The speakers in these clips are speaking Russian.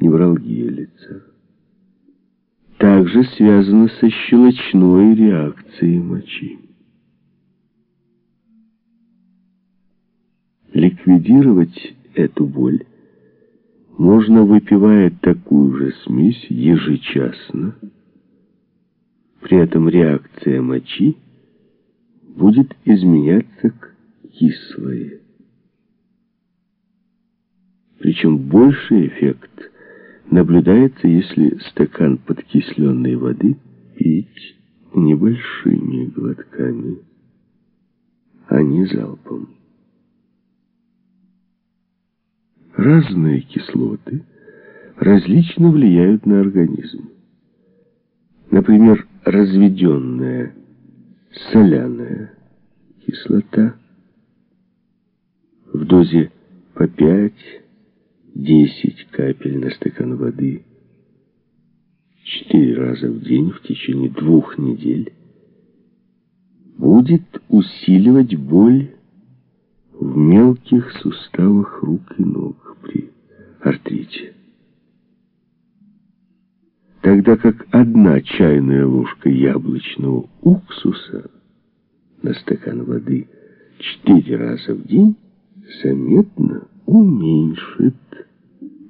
невралгия лица. Также связано со щелочной реакцией мочи. Ликвидировать эту боль можно, выпивая такую же смесь ежечасно. При этом реакция мочи будет изменяться к кислой. Причем больший эффект наблюдается, если стакан подкисленной воды пить небольшими глотками, а не залпом. Разные кислоты различно влияют на организм. Например, разведенная соляная кислота в дозе по 5-10 капель на стакан воды 4 раза в день в течение двух недель будет усиливать боль в мелких суставах рук и ног при артрите. Тогда как одна чайная ложка яблочного уксуса на стакан воды четыре раза в день заметно уменьшит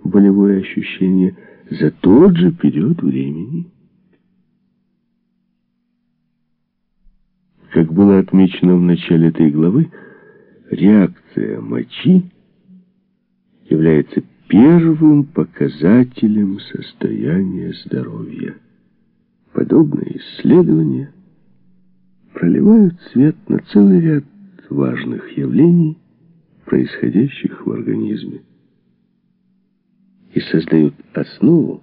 болевое ощущение за тот же период времени. Как было отмечено в начале этой главы, реакция мочи является первым показателем состояния здоровья. Подобные исследования проливают свет на целый ряд важных явлений, происходящих в организме, и создают основу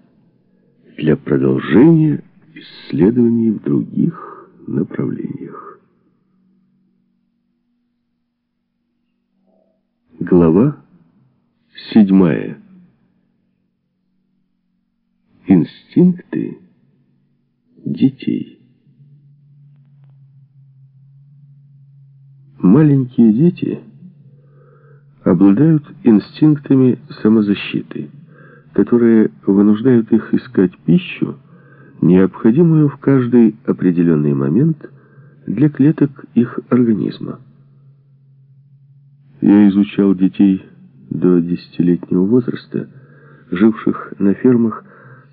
для продолжения исследований в других направлениях. Глава седьмая. Инстинкты детей. Маленькие дети обладают инстинктами самозащиты, которые вынуждают их искать пищу, необходимую в каждый определенный момент для клеток их организма. Я изучал детей до десятилетнего возраста, живших на фермах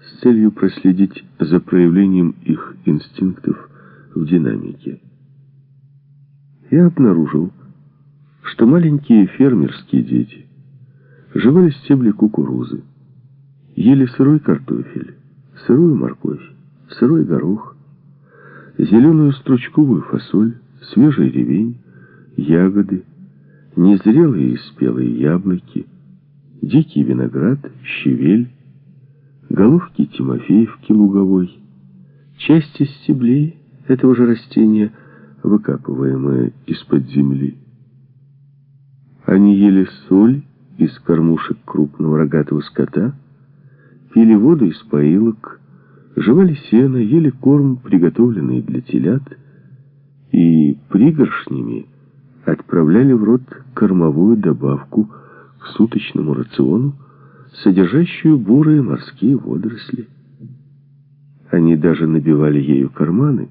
с целью проследить за проявлением их инстинктов в динамике. Я обнаружил, что маленькие фермерские дети жевали стебли кукурузы, ели сырой картофель, сырую морковь, сырой горох, зеленую стручковую фасоль, свежий ревень, ягоды, незрелые и спелые яблоки, дикий виноград, щавель, головки тимофеевки луговой, части стеблей этого же растения, выкапываемые из-под земли. Они ели соль из кормушек крупного рогатого скота, пили воду из поилок, жевали сено, ели корм, приготовленный для телят, и пригоршнями отправляли в рот кормовую добавку к суточному рациону, содержащую бурые морские водоросли. Они даже набивали ею карманы,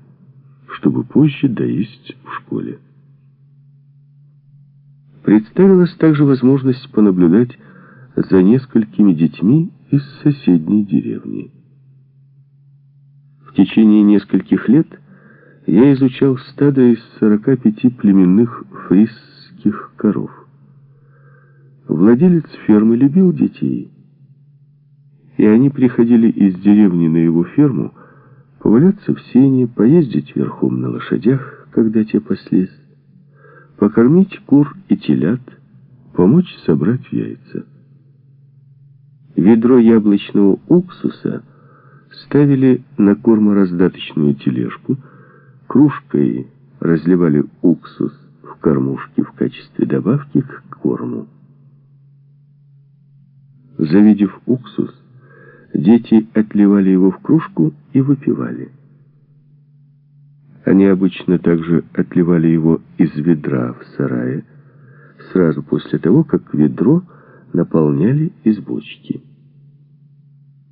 чтобы позже доесть в школе. Представилась также возможность понаблюдать за несколькими детьми из соседней деревни. В течение нескольких лет я изучал стадо из 45 племенных фрисских коров. Владелец фермы любил детей, и они приходили из деревни на его ферму поваляться в сене, поездить верхом на лошадях, когда те паслись, покормить кур и телят, помочь собрать яйца. Ведро яблочного уксуса ставили на кормораздаточную тележку, кружкой разливали уксус в кормушке в качестве добавки к корму. Завидев уксус, дети отливали его в кружку и выпивали. Они обычно также отливали его из ведра в сарае, сразу после того, как ведро наполняли из бочки.